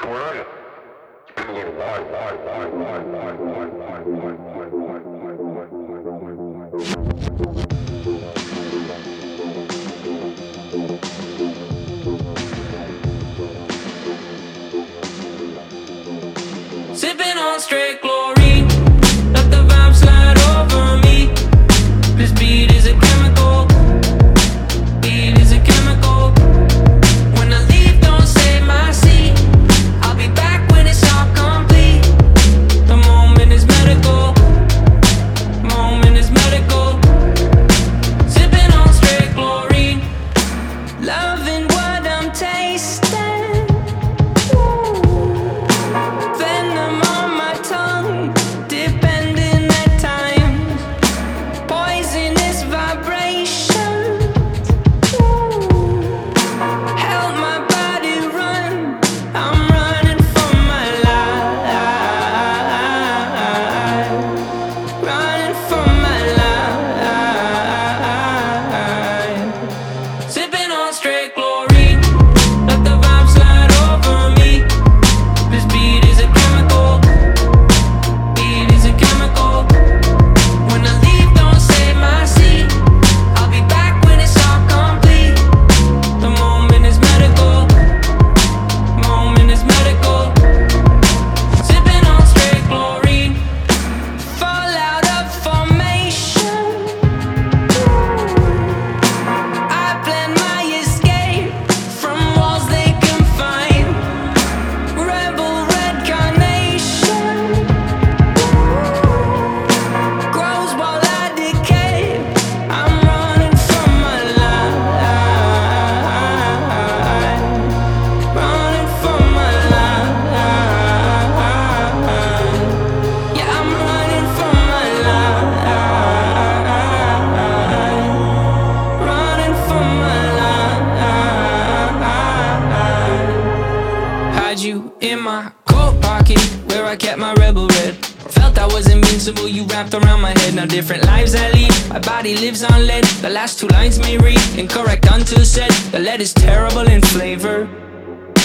So where are you? It's been a little while, while, while, while, while, while, while, while, while, while, while, while, while, while. Sipping You wrapped around my head. Now different lives I lead. My body lives on lead. The last two lines may read incorrect until said. The lead is terrible in flavor.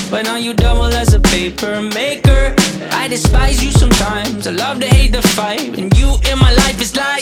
But now you double as a paper maker. I despise you sometimes. I love to hate the fight. And you in my life is like